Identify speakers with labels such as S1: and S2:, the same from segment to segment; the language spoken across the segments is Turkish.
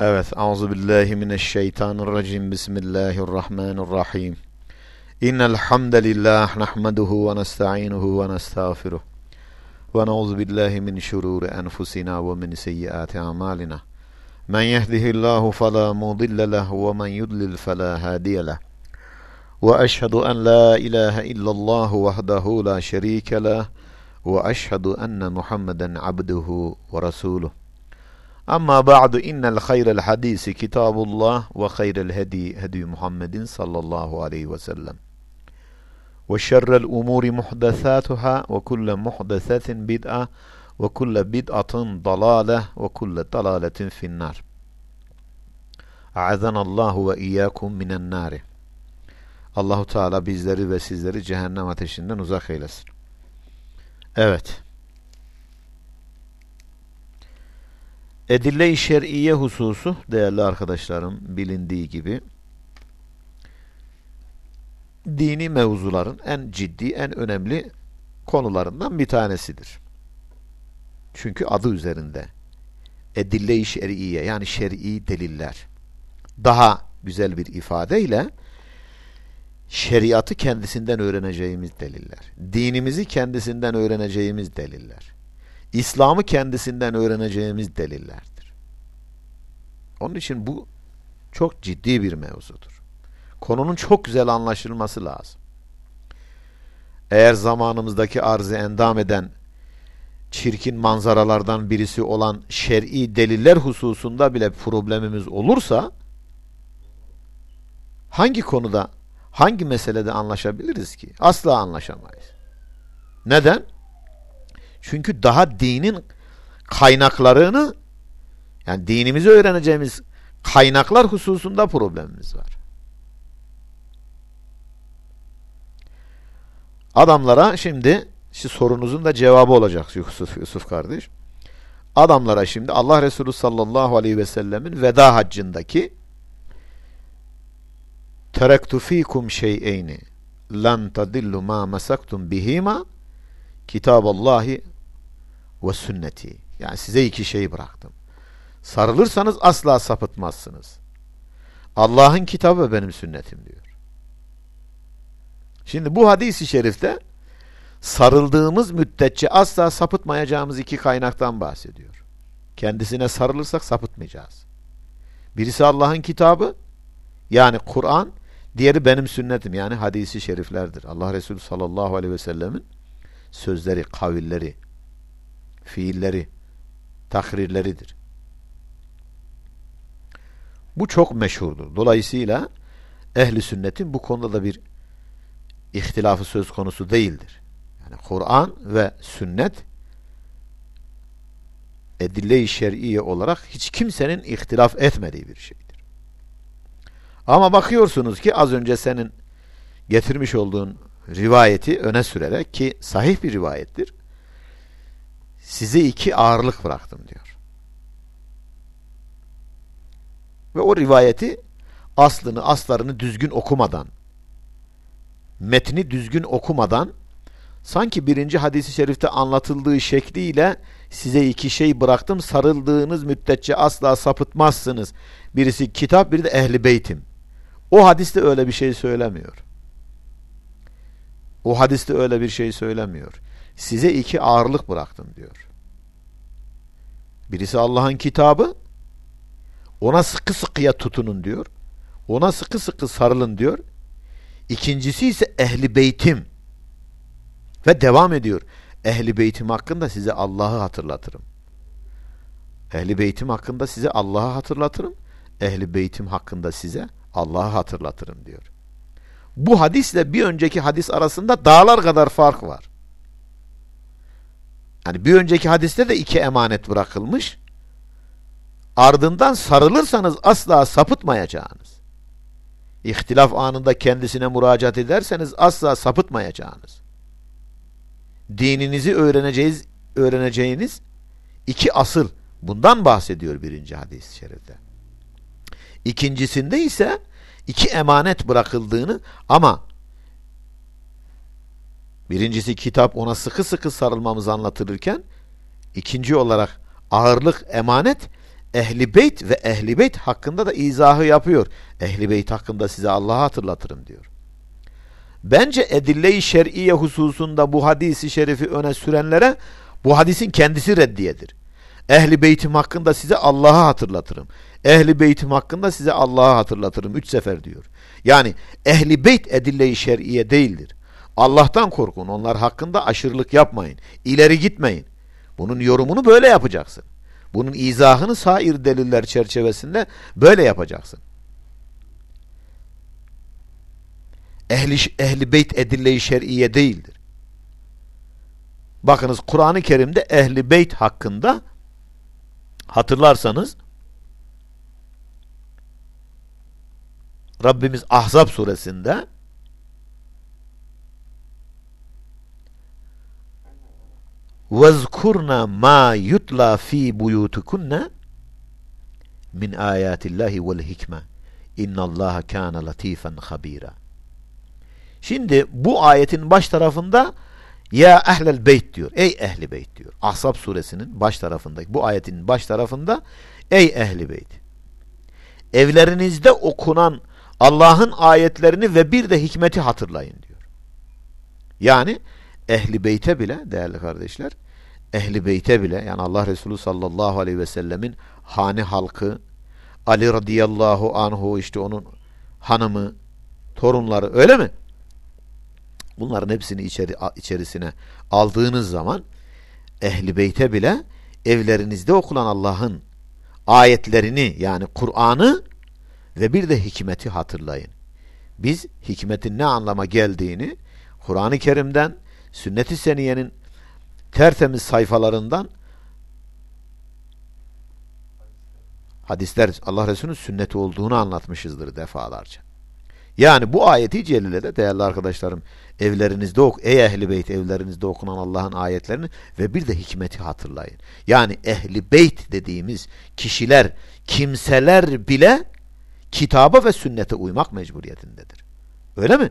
S1: Evet, auzu billahi mineşşeytanirracim. Bismillahirrahmanirrahim. İnnel hamdalillah nahmeduhu ve nestainuhu ve nestağfiruh. Ve na'uzu billahi min şururi enfusina ve min seyyiati amalina. Men yehdihillahu fela mudille lehu ve men yudlil fela hadiye leh. Ve eşhedü en la ilahe illallah vahdehu la şerike leh ve eşhedü enne Muhammeden abduhu ve resuluh. Amma ba'du innel hayrel hadisi kitabullah ve hayrel hedi hedi Muhammedin sallallahu aleyhi ve sellem. Ve şerrel umuri muhdesatuhâ ve kulle muhdesetin bid'a ve kulle bid'atın dalâle ve kulle dalâletin finnar. A'azanallahu ve iyyakum minen nâri. Allahu Teala bizleri ve sizleri cehennem ateşinden uzak eylesin. Evet. Edille-i şer'iye hususu değerli arkadaşlarım bilindiği gibi dini mevzuların en ciddi, en önemli konularından bir tanesidir. Çünkü adı üzerinde. Edille-i şer'iye yani şer'i deliller. Daha güzel bir ifadeyle şeriatı kendisinden öğreneceğimiz deliller. Dinimizi kendisinden öğreneceğimiz deliller. İslam'ı kendisinden öğreneceğimiz delillerdir. Onun için bu çok ciddi bir mevzudur. Konunun çok güzel anlaşılması lazım. Eğer zamanımızdaki arzı endam eden çirkin manzaralardan birisi olan şer'i deliller hususunda bile problemimiz olursa hangi konuda, hangi meselede anlaşabiliriz ki? Asla anlaşamayız. Neden? Çünkü daha dinin kaynaklarını yani dinimizi öğreneceğimiz kaynaklar hususunda problemimiz var. Adamlara şimdi şu sorunuzun da cevabı olacak Yusuf, Yusuf kardeş. Adamlara şimdi Allah Resulü sallallahu aleyhi ve sellemin veda haccındaki terektu fikum şey'eyni lan tadillu ma mesaktum bihima kitaballahi ve sünneti. Yani size iki şey bıraktım. Sarılırsanız asla sapıtmazsınız. Allah'ın kitabı ve benim sünnetim diyor. Şimdi bu hadisi şerifte sarıldığımız müddetçe asla sapıtmayacağımız iki kaynaktan bahsediyor. Kendisine sarılırsak sapıtmayacağız. Birisi Allah'ın kitabı yani Kur'an, diğeri benim sünnetim yani hadisi şeriflerdir. Allah Resulü sallallahu aleyhi ve sellemin sözleri, kavilleri, fiilleri, takrirleridir. Bu çok meşhurdur. Dolayısıyla ehli sünnetin bu konuda da bir ihtilafı söz konusu değildir. Yani Kur'an ve sünnet edille-i şer'iye olarak hiç kimsenin ihtilaf etmediği bir şeydir. Ama bakıyorsunuz ki az önce senin getirmiş olduğun rivayeti öne sürerek ki sahih bir rivayettir. Size iki ağırlık bıraktım diyor. Ve o rivayeti aslını, aslarını düzgün okumadan, metni düzgün okumadan, sanki birinci hadisi şerifte anlatıldığı şekliyle size iki şey bıraktım, sarıldığınız müddetçe asla sapıtmazsınız. Birisi kitap, biri de ehli beytim. O hadiste öyle bir şey söylemiyor. O hadiste öyle bir şey söylemiyor. Size iki ağırlık bıraktım diyor. Birisi Allah'ın kitabı, ona sıkı sıkıya tutunun diyor. Ona sıkı sıkı sarılın diyor. İkincisi ise ehli beytim. Ve devam ediyor. Ehli beytim hakkında size Allah'ı hatırlatırım. Ehli beytim hakkında size Allah'ı hatırlatırım. Ehli beytim hakkında size Allah'ı hatırlatırım diyor. Bu hadisle bir önceki hadis arasında dağlar kadar fark var. Yani bir önceki hadiste de iki emanet bırakılmış. Ardından sarılırsanız asla sapıtmayacağınız. İhtilaf anında kendisine müracaat ederseniz asla sapıtmayacağınız. Dininizi öğreneceğiz, öğreneceğiniz iki asıl. Bundan bahsediyor birinci hadis-i şerifte. İkincisinde ise iki emanet bırakıldığını ama birincisi kitap ona sıkı sıkı sarılmamızı anlatılırken ikinci olarak ağırlık emanet Ehli beyt ve ehli beyt hakkında da izahı yapıyor. Ehli beyt hakkında size Allah'ı hatırlatırım diyor. Bence edille-i şer'iye hususunda bu hadisi şerifi öne sürenlere bu hadisin kendisi reddiyedir. Ehli beytim hakkında size Allah'ı hatırlatırım. Ehli beytim hakkında size Allah'ı hatırlatırım. Üç sefer diyor. Yani ehli beyt edille-i şer'iye değildir. Allah'tan korkun. Onlar hakkında aşırılık yapmayın. İleri gitmeyin. Bunun yorumunu böyle yapacaksın. Bunun izahını sair deliller çerçevesinde böyle yapacaksın. Ehli, ehli beyt edille-i şer'iye değildir. Bakınız Kur'an-ı Kerim'de ehli beyt hakkında hatırlarsanız Rabbimiz Ahzab suresinde وَذْكُرْنَا مَا يُتْلَى ف۪ي بُيُوتُكُنَّ min ayatillahi vel hikme innallaha kana latifen habira. Şimdi bu ayetin baş tarafında ya ehlel beyt diyor. Ey ehli beyt diyor. Ahzab suresinin baş tarafında bu ayetin baş tarafında ey ehli beyt. Evlerinizde okunan Allah'ın ayetlerini ve bir de hikmeti hatırlayın diyor. Yani ehli beyte bile değerli kardeşler ehli beyte bile yani Allah Resulü sallallahu aleyhi ve sellemin hane halkı Ali radıyallahu anhu işte onun hanımı torunları öyle mi? Bunların hepsini içeri, içerisine aldığınız zaman ehli beyte bile evlerinizde okulan Allah'ın ayetlerini yani Kur'an'ı ve bir de hikmeti hatırlayın. Biz hikmetin ne anlama geldiğini Kur'an-ı Kerim'den, sünnet-i seniyenin tertemiz sayfalarından hadisler Allah Resulü'nün sünneti olduğunu anlatmışızdır defalarca. Yani bu ayeti celilede değerli arkadaşlarım evlerinizde ok ey ehli beyt evlerinizde okunan Allah'ın ayetlerini ve bir de hikmeti hatırlayın. Yani ehli beyt dediğimiz kişiler, kimseler bile kitaba ve sünnete uymak mecburiyetindedir. Öyle mi?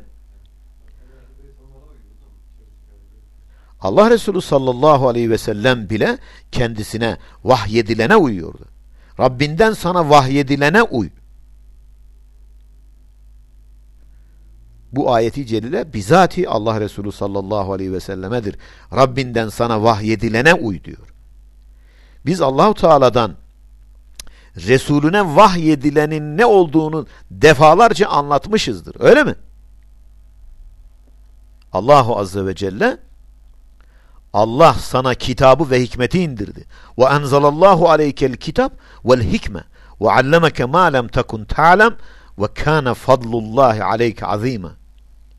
S1: Allah Resulü sallallahu aleyhi ve sellem bile kendisine vahyedilene uyuyordu. Rabbinden sana vahyedilene uy. Bu ayeti celile bizati Allah Resulü sallallahu aleyhi ve sellemedir. Rabbinden sana vahyedilene uy diyor. Biz Allahu Teala'dan Resulüne vahyedilenin ne olduğunu defalarca anlatmışızdır. Öyle mi? Allahu Azze ve Celle Allah sana kitabı ve hikmeti indirdi. Ve enzelallahu aleykel kitab vel hikme ve allemeke ma lem tekun ta'lem ve kana fadlullahi aleyke azime.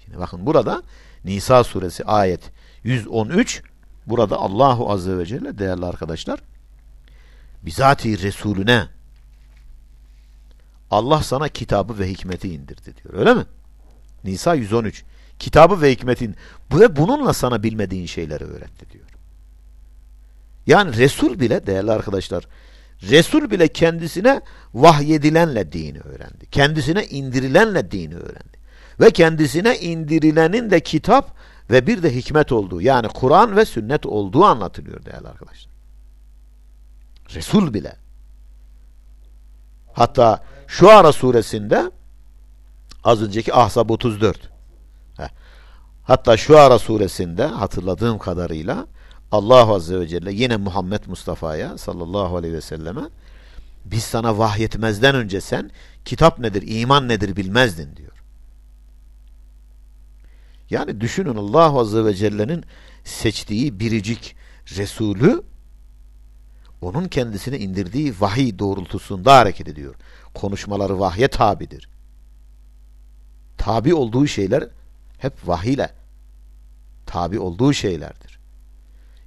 S1: Şimdi bakın burada Nisa suresi ayet 113 burada Allahu azze ve celle değerli arkadaşlar bizatihi Resulüne Allah sana kitabı ve hikmeti indirdi diyor. Öyle mi? Nisa 113 kitabı ve hikmetin ve bununla sana bilmediğin şeyleri öğretti diyor. Yani Resul bile değerli arkadaşlar Resul bile kendisine vahyedilenle dini öğrendi. Kendisine indirilenle dini öğrendi. Ve kendisine indirilenin de kitap ve bir de hikmet olduğu yani Kur'an ve sünnet olduğu anlatılıyor değerli arkadaşlar. Resul bile. Hatta şu ara suresinde az önceki Ahzab 34 Hatta şu ara suresinde hatırladığım kadarıyla Allah Azze ve Celle yine Muhammed Mustafa'ya sallallahu aleyhi ve selleme biz sana vahyetmezden önce sen kitap nedir, iman nedir bilmezdin diyor. Yani düşünün Allah Azze ve Celle'nin seçtiği biricik Resulü onun kendisine indirdiği vahiy doğrultusunda hareket ediyor. Konuşmaları vahye tabidir. Tabi olduğu şeyler hep vahiyle tabi olduğu şeylerdir.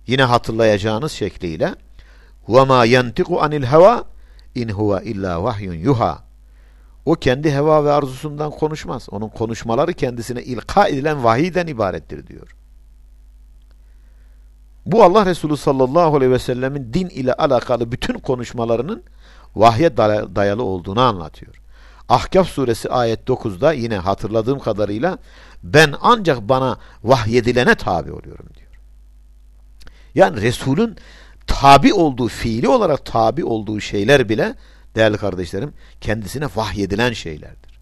S1: Yine hatırlayacağınız şekliyle وَمَا يَنْتِقُ عَنِ الْهَوَى اِنْ هُوَ اِلَّا وَحْيٌ yuha. o kendi heva ve arzusundan konuşmaz. Onun konuşmaları kendisine ilka edilen vahiyden ibarettir diyor. Bu Allah Resulü sallallahu aleyhi ve sellemin din ile alakalı bütün konuşmalarının vahye dayalı olduğunu anlatıyor. Ahkaf suresi ayet 9'da yine hatırladığım kadarıyla ben ancak bana vahyedilene tabi oluyorum diyor. Yani Resul'ün tabi olduğu, fiili olarak tabi olduğu şeyler bile değerli kardeşlerim kendisine vahyedilen şeylerdir.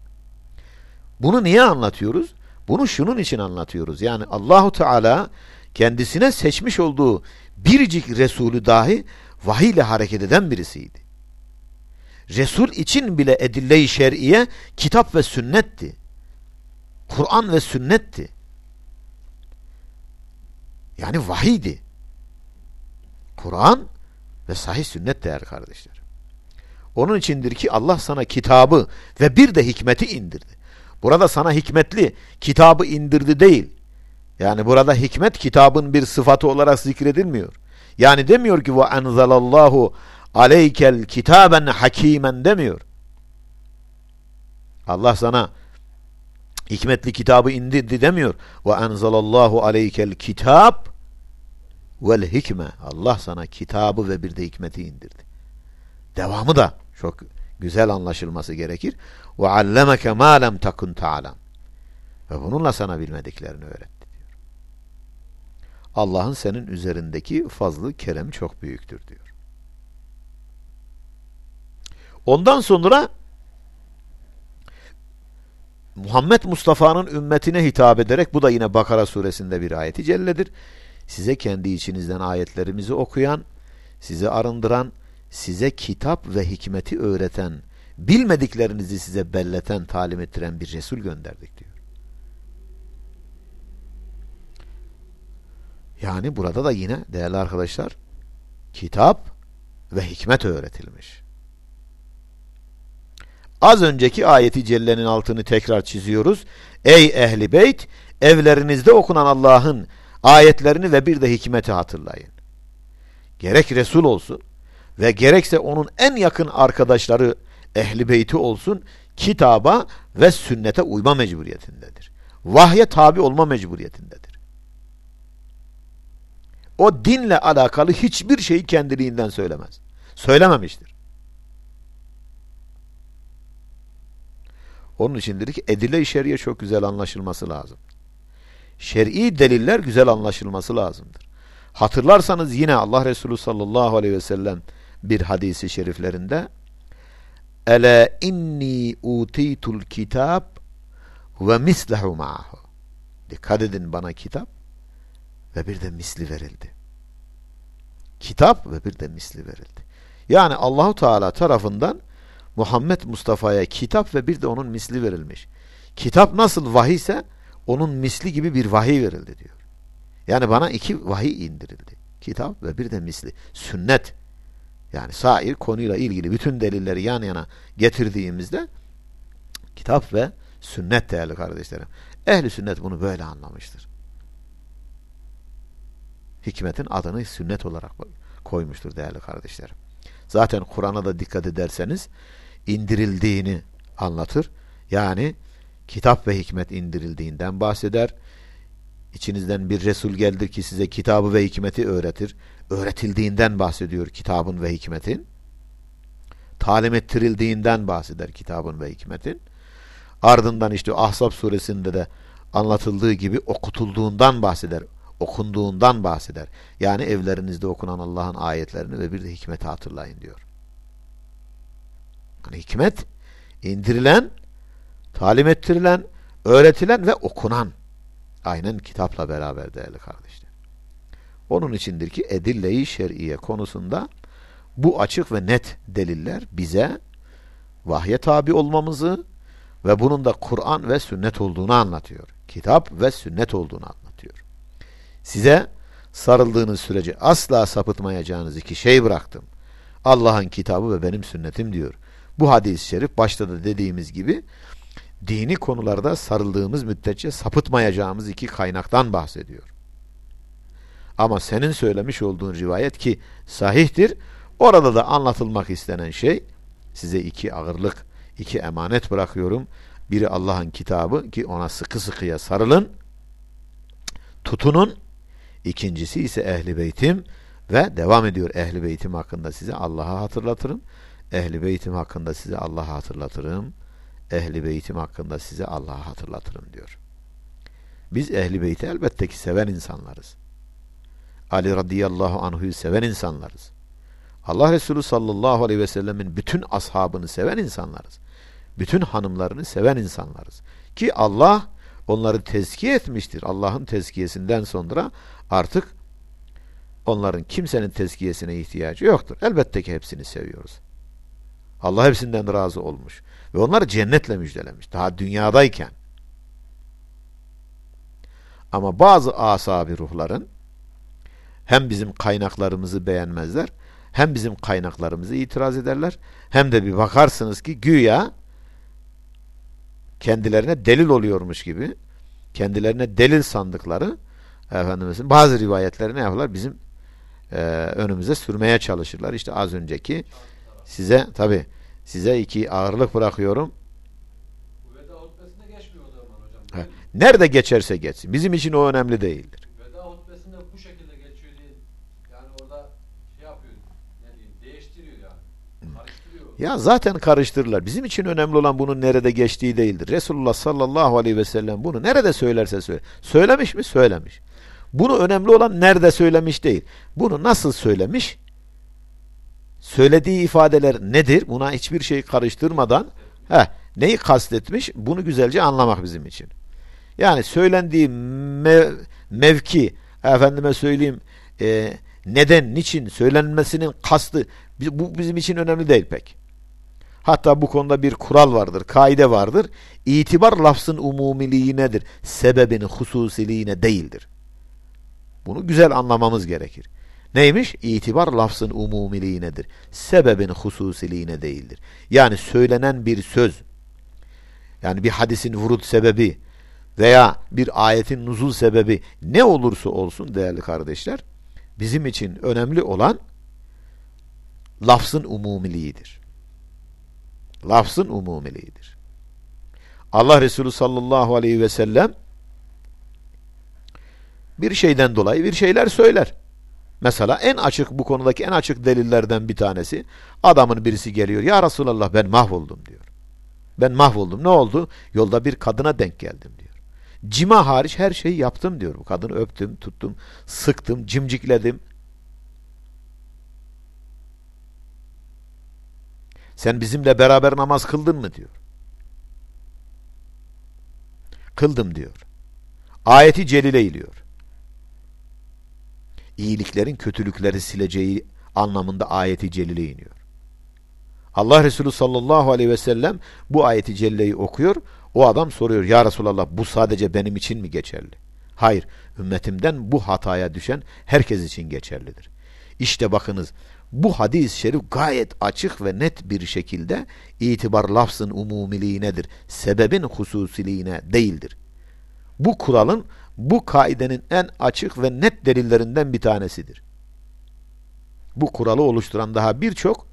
S1: Bunu niye anlatıyoruz? Bunu şunun için anlatıyoruz. Yani Allahu Teala kendisine seçmiş olduğu biricik Resulü dahi vahiy ile hareket eden birisiydi. Resul için bile edille-i şer'iye kitap ve sünnetti. Kur'an ve sünnetti. Yani vahiydi. Kur'an ve sahih sünnet değerli kardeşler. Onun içindir ki Allah sana kitabı ve bir de hikmeti indirdi. Burada sana hikmetli kitabı indirdi değil. Yani burada hikmet kitabın bir sıfatı olarak zikredilmiyor. Yani demiyor ki ve enzelallahu aleykel kitaben hakimen demiyor. Allah sana hikmetli kitabı indirdi demiyor. Ve enzelallahu aleykel kitab vel hikme. Allah sana kitabı ve bir de hikmeti indirdi. Devamı da çok güzel anlaşılması gerekir. Ve allemeke ma lem takun ta'lem. Ve bununla sana bilmediklerini öğretti diyor. Allah'ın senin üzerindeki fazlı keremi çok büyüktür diyor. Ondan sonra Muhammed Mustafa'nın ümmetine hitap ederek bu da yine Bakara suresinde bir ayeti celledir. Size kendi içinizden ayetlerimizi okuyan, sizi arındıran, size kitap ve hikmeti öğreten, bilmediklerinizi size belleten, talim ettiren bir Resul gönderdik diyor. Yani burada da yine değerli arkadaşlar kitap ve hikmet öğretilmiş. Az önceki ayeti cellenin altını tekrar çiziyoruz. Ey ehli beyt evlerinizde okunan Allah'ın ayetlerini ve bir de hikmeti hatırlayın. Gerek Resul olsun ve gerekse onun en yakın arkadaşları ehli beyti olsun kitaba ve sünnete uyma mecburiyetindedir. Vahye tabi olma mecburiyetindedir. O dinle alakalı hiçbir şeyi kendiliğinden söylemez. Söylememiştir. Onun içindir ki edile-i şeriye çok güzel anlaşılması lazım. Şer'i deliller güzel anlaşılması lazımdır. Hatırlarsanız yine Allah Resulü sallallahu aleyhi ve sellem bir hadisi şeriflerinde Ele inni utitul kitab ve mislehu ma'ahu. Dikkat edin bana kitap ve bir de misli verildi. Kitap ve bir de misli verildi. Yani Allahu Teala tarafından Muhammed Mustafa'ya kitap ve bir de onun misli verilmiş. Kitap nasıl vahiy ise onun misli gibi bir vahiy verildi diyor. Yani bana iki vahiy indirildi. Kitap ve bir de misli. Sünnet. Yani sair konuyla ilgili bütün delilleri yan yana getirdiğimizde kitap ve sünnet değerli kardeşlerim. Ehli sünnet bunu böyle anlamıştır. Hikmetin adını sünnet olarak koymuştur değerli kardeşlerim. Zaten Kur'an'a da dikkat ederseniz indirildiğini anlatır. Yani kitap ve hikmet indirildiğinden bahseder. İçinizden bir Resul geldir ki size kitabı ve hikmeti öğretir. Öğretildiğinden bahsediyor kitabın ve hikmetin. Talim ettirildiğinden bahseder kitabın ve hikmetin. Ardından işte Ahzab suresinde de anlatıldığı gibi okutulduğundan bahseder. Okunduğundan bahseder. Yani evlerinizde okunan Allah'ın ayetlerini ve bir de hikmeti hatırlayın diyor. Yani hikmet indirilen, talim ettirilen, öğretilen ve okunan. Aynen kitapla beraber değerli kardeşler. Onun içindir ki edille-i şer'iye konusunda bu açık ve net deliller bize vahye tabi olmamızı ve bunun da Kur'an ve sünnet olduğunu anlatıyor. Kitap ve sünnet olduğunu anlatıyor. Size sarıldığınız sürece asla sapıtmayacağınız iki şey bıraktım. Allah'ın kitabı ve benim sünnetim diyor. Bu hadis-i şerif başta da dediğimiz gibi dini konularda sarıldığımız müddetçe sapıtmayacağımız iki kaynaktan bahsediyor. Ama senin söylemiş olduğun rivayet ki sahihtir. Orada da anlatılmak istenen şey size iki ağırlık, iki emanet bırakıyorum. Biri Allah'ın kitabı ki ona sıkı sıkıya sarılın. Tutunun. İkincisi ise ehli beytim ve devam ediyor ehli beytim hakkında size Allah'a hatırlatırım. Ehli beytim hakkında size Allah'a hatırlatırım. Ehli beytim hakkında size Allah'a hatırlatırım diyor. Biz ehli beyti elbette ki seven insanlarız. Ali radıyallahu anhu'yu seven insanlarız. Allah Resulü sallallahu aleyhi ve sellemin bütün ashabını seven insanlarız. Bütün hanımlarını seven insanlarız. Ki Allah onları tezkiye etmiştir. Allah'ın tezkiyesinden sonra artık onların kimsenin tezkiyesine ihtiyacı yoktur. Elbette ki hepsini seviyoruz. Allah hepsinden razı olmuş. Ve onları cennetle müjdelemiş. Daha dünyadayken. Ama bazı asabi ruhların hem bizim kaynaklarımızı beğenmezler, hem bizim kaynaklarımızı itiraz ederler, hem de bir bakarsınız ki güya kendilerine delil oluyormuş gibi, kendilerine delil sandıkları efendimizin bazı rivayetleri ne yaparlar? Bizim e, önümüze sürmeye çalışırlar. İşte az önceki size tabi size iki ağırlık bırakıyorum. Nerede geçerse geçsin. Bizim için o önemli değildir.
S2: Veda hutbesinde bu şekilde geçiyor diye yani orada şey yapıyor, ne diyeyim, değiştiriyor yani. Karıştırıyor.
S1: Ya zaten karıştırırlar. Bizim için önemli olan bunun nerede geçtiği değildir. Resulullah sallallahu aleyhi ve sellem bunu nerede söylerse söyle. Söylemiş mi? Söylemiş. Bunu önemli olan nerede söylemiş değil. Bunu nasıl söylemiş? Söylediği ifadeler nedir? Buna hiçbir şey karıştırmadan heh, neyi kastetmiş? Bunu güzelce anlamak bizim için. Yani söylendiği mev, mevki, efendime söyleyeyim, e, neden, niçin, söylenmesinin kastı, bu bizim için önemli değil pek. Hatta bu konuda bir kural vardır, kaide vardır. İtibar lafzın umumiliğinedir, sebebin hususiliğine değildir. Bunu güzel anlamamız gerekir. Neymiş? İtibar lafzın umumiliğinedir. Sebebin hususiliğine değildir. Yani söylenen bir söz, yani bir hadisin vurut sebebi veya bir ayetin nuzul sebebi ne olursa olsun değerli kardeşler, bizim için önemli olan lafzın umumiliğidir. Lafzın umumiliğidir. Allah Resulü sallallahu aleyhi ve sellem bir şeyden dolayı bir şeyler söyler. Mesela en açık bu konudaki en açık delillerden bir tanesi adamın birisi geliyor ya Resulallah ben mahvoldum diyor. Ben mahvoldum ne oldu? Yolda bir kadına denk geldim diyor. Cima hariç her şeyi yaptım diyor. Bu kadını öptüm, tuttum, sıktım, cimcikledim. Sen bizimle beraber namaz kıldın mı diyor. Kıldım diyor. Ayeti celile iliyor iyiliklerin kötülükleri sileceği anlamında ayeti celile iniyor. Allah Resulü sallallahu aleyhi ve sellem bu ayeti celleyi okuyor. O adam soruyor ya Resulallah bu sadece benim için mi geçerli? Hayır ümmetimden bu hataya düşen herkes için geçerlidir. İşte bakınız bu hadis-i şerif gayet açık ve net bir şekilde itibar lafzın umumiliğinedir. Sebebin hususiliğine değildir. Bu kuralın bu kaidenin en açık ve net delillerinden bir tanesidir. Bu kuralı oluşturan daha birçok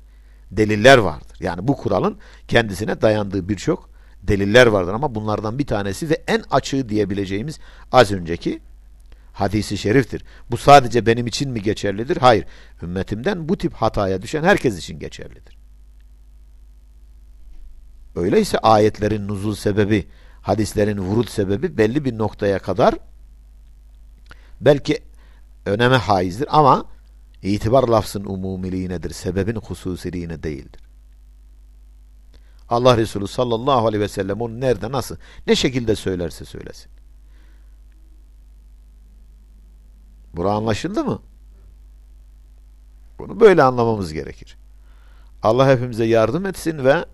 S1: deliller vardır. Yani bu kuralın kendisine dayandığı birçok deliller vardır ama bunlardan bir tanesi ve en açığı diyebileceğimiz az önceki hadisi şeriftir. Bu sadece benim için mi geçerlidir? Hayır. Ümmetimden bu tip hataya düşen herkes için geçerlidir. Öyleyse ayetlerin nuzul sebebi, hadislerin vurut sebebi belli bir noktaya kadar belki öneme haizdir ama itibar lafzın umumiliğinedir. Sebebin hususiliğine değildir. Allah Resulü sallallahu aleyhi ve sellem onu nerede, nasıl, ne şekilde söylerse söylesin. Bura anlaşıldı mı? Bunu böyle anlamamız gerekir. Allah hepimize yardım etsin ve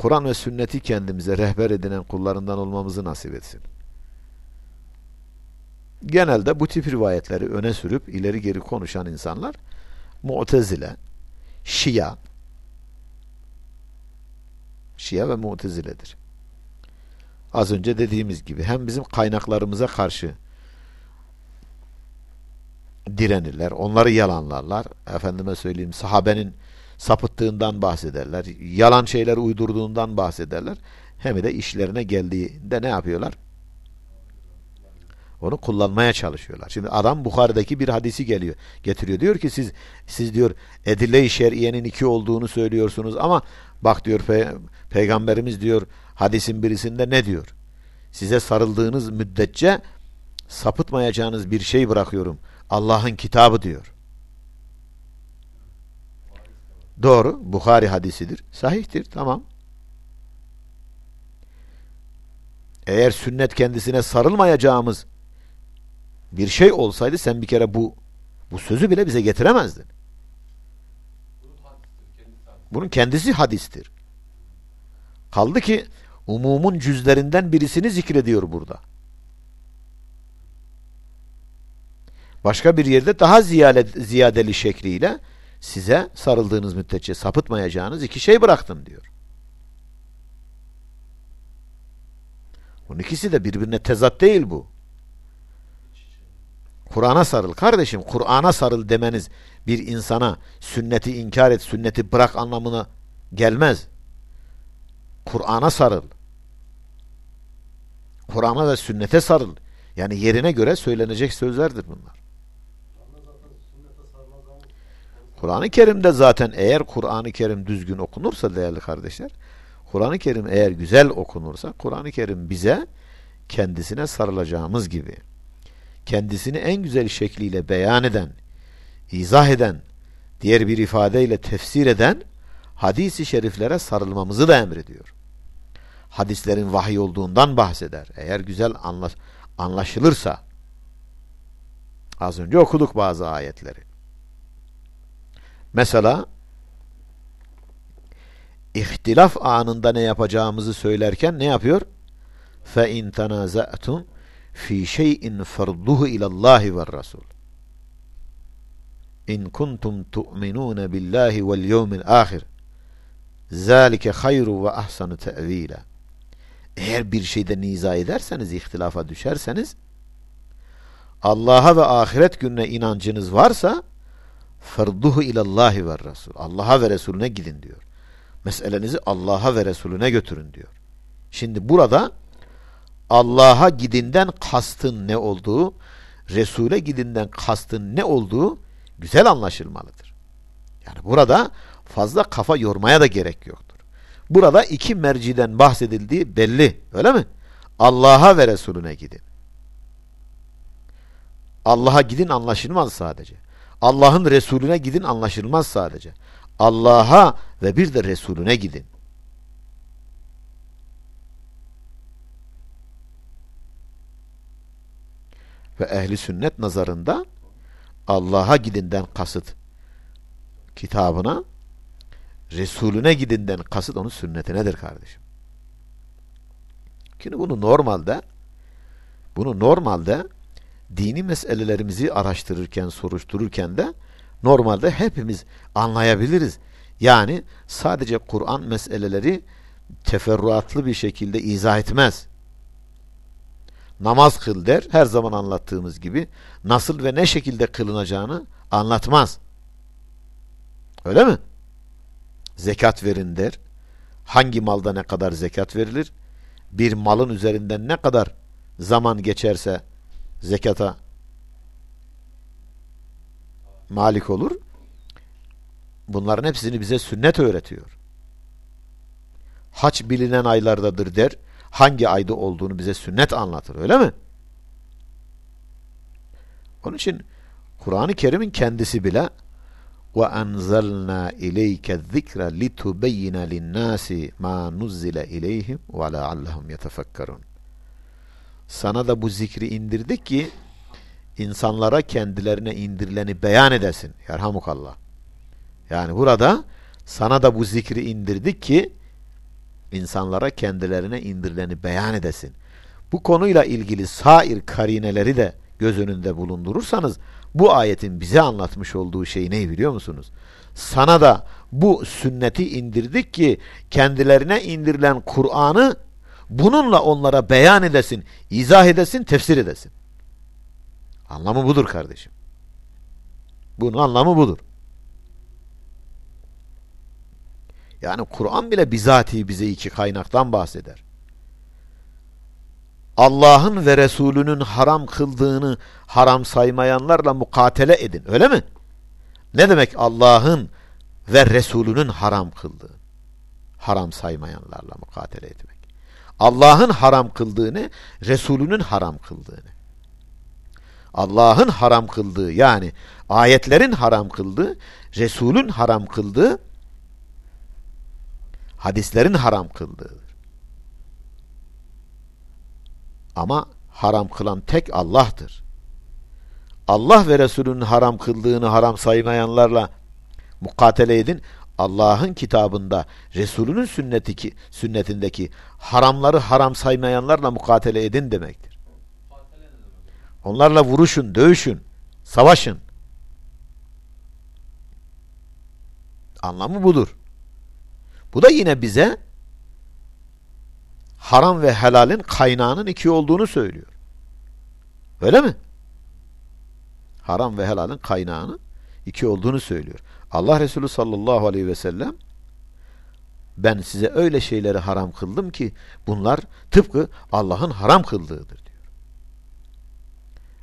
S1: Kur'an ve sünneti kendimize rehber edinen kullarından olmamızı nasip etsin. Genelde bu tip rivayetleri öne sürüp ileri geri konuşan insanlar Mu'tezile, Şia, Şia ve Mu'tezile'dir. Az önce dediğimiz gibi hem bizim kaynaklarımıza karşı direnirler, onları yalanlarlar. Efendime söyleyeyim sahabenin sapıttığından bahsederler, yalan şeyler uydurduğundan bahsederler. Hem de işlerine geldiğinde ne yapıyorlar? Onu kullanmaya çalışıyorlar. Şimdi adam Bukhari'deki bir hadisi geliyor, getiriyor. Diyor ki siz siz diyor edille-i şer'iyenin iki olduğunu söylüyorsunuz ama bak diyor pe peygamberimiz diyor hadisin birisinde ne diyor? Size sarıldığınız müddetçe sapıtmayacağınız bir şey bırakıyorum. Allah'ın kitabı diyor. Doğru. Bukhari hadisidir. Sahihtir. Tamam. Eğer sünnet kendisine sarılmayacağımız bir şey olsaydı sen bir kere bu bu sözü bile bize getiremezdin. Bunun kendisi hadistir. Kaldı ki umumun cüzlerinden birisini zikrediyor burada. Başka bir yerde daha ziyade, ziyadeli şekliyle size sarıldığınız müddetçe sapıtmayacağınız iki şey bıraktım diyor. Bunun ikisi de birbirine tezat değil bu. Kur'an'a sarıl. Kardeşim Kur'an'a sarıl demeniz bir insana sünneti inkar et, sünneti bırak anlamına gelmez. Kur'an'a sarıl. Kur'an'a ve sünnete sarıl. Yani yerine göre söylenecek sözlerdir bunlar. Kur'an-ı Kerim'de zaten eğer Kur'an-ı Kerim düzgün okunursa değerli kardeşler, Kur'an-ı Kerim eğer güzel okunursa, Kur'an-ı Kerim bize kendisine sarılacağımız gibi, kendisini en güzel şekliyle beyan eden, izah eden, diğer bir ifadeyle tefsir eden hadisi şeriflere sarılmamızı da emrediyor. Hadislerin vahiy olduğundan bahseder. Eğer güzel anlaş anlaşılırsa, az önce okuduk bazı ayetleri. Mesela ihtilaf anında ne yapacağımızı söylerken ne yapıyor? Fe in tenazatum fi şey'in farduhu ila Allah ve Rasul. İn kuntum tu'minun billahi vel yevmil ahir. Zalike hayru ve ahsanu tevila. Eğer bir şeyde niza ederseniz, ihtilafa düşerseniz Allah'a ve ahiret gününe inancınız varsa farduhu ilallahi ve rasul. Allah'a ve Resulüne gidin diyor. Meselenizi Allah'a ve Resulüne götürün diyor. Şimdi burada Allah'a gidinden kastın ne olduğu, Resul'e gidinden kastın ne olduğu güzel anlaşılmalıdır. Yani burada fazla kafa yormaya da gerek yoktur. Burada iki merciden bahsedildiği belli, öyle mi? Allah'a ve Resulüne gidin. Allah'a gidin anlaşılmaz sadece. Allah'ın Resulüne gidin anlaşılmaz sadece. Allah'a ve bir de Resulüne gidin. ve ehli sünnet nazarında Allah'a gidinden kasıt kitabına Resulüne gidinden kasıt onun sünnetinedir kardeşim. Şimdi bunu normalde bunu normalde dini meselelerimizi araştırırken, soruştururken de normalde hepimiz anlayabiliriz. Yani sadece Kur'an meseleleri teferruatlı bir şekilde izah etmez namaz kıl der. Her zaman anlattığımız gibi nasıl ve ne şekilde kılınacağını anlatmaz. Öyle mi? Zekat verin der. Hangi malda ne kadar zekat verilir? Bir malın üzerinden ne kadar zaman geçerse zekata malik olur. Bunların hepsini bize sünnet öğretiyor. Haç bilinen aylardadır der hangi ayda olduğunu bize sünnet anlatır öyle mi? Onun için Kur'an-ı Kerim'in kendisi bile ve enzelna ileyke zikra litubeyyina linnâsi ma nuzzile ileyhim ve leallehum yetefekkerun. Sana da bu zikri indirdik ki insanlara kendilerine indirileni beyan edesin. Yerhamukallah. Yani burada sana da bu zikri indirdik ki insanlara kendilerine indirileni beyan edesin. Bu konuyla ilgili sair karineleri de göz önünde bulundurursanız bu ayetin bize anlatmış olduğu şey ne biliyor musunuz? Sana da bu sünneti indirdik ki kendilerine indirilen Kur'an'ı bununla onlara beyan edesin, izah edesin, tefsir edesin. Anlamı budur kardeşim. Bunun anlamı budur. Yani Kur'an bile bizatihi bize iki kaynaktan bahseder. Allah'ın ve Resulünün haram kıldığını haram saymayanlarla mukatele edin. Öyle mi? Ne demek Allah'ın ve Resulünün haram kıldığı? Haram saymayanlarla mukatele etmek. Allah'ın haram kıldığını, Resulünün haram kıldığını. Allah'ın haram kıldığı yani ayetlerin haram kıldığı, Resul'ün haram kıldığı, hadislerin haram kıldığıdır. Ama haram kılan tek Allah'tır. Allah ve Resulünün haram kıldığını haram saymayanlarla mukatele edin. Allah'ın kitabında, Resulünün sünnetiki, sünnetindeki haramları haram saymayanlarla mukatele edin demektir. Onlarla vuruşun, dövüşün, savaşın. Anlamı budur. Bu da yine bize haram ve helalin kaynağının iki olduğunu söylüyor. Öyle mi? Haram ve helalin kaynağının iki olduğunu söylüyor. Allah Resulü sallallahu aleyhi ve sellem ben size öyle şeyleri haram kıldım ki bunlar tıpkı Allah'ın haram kıldığıdır diyor.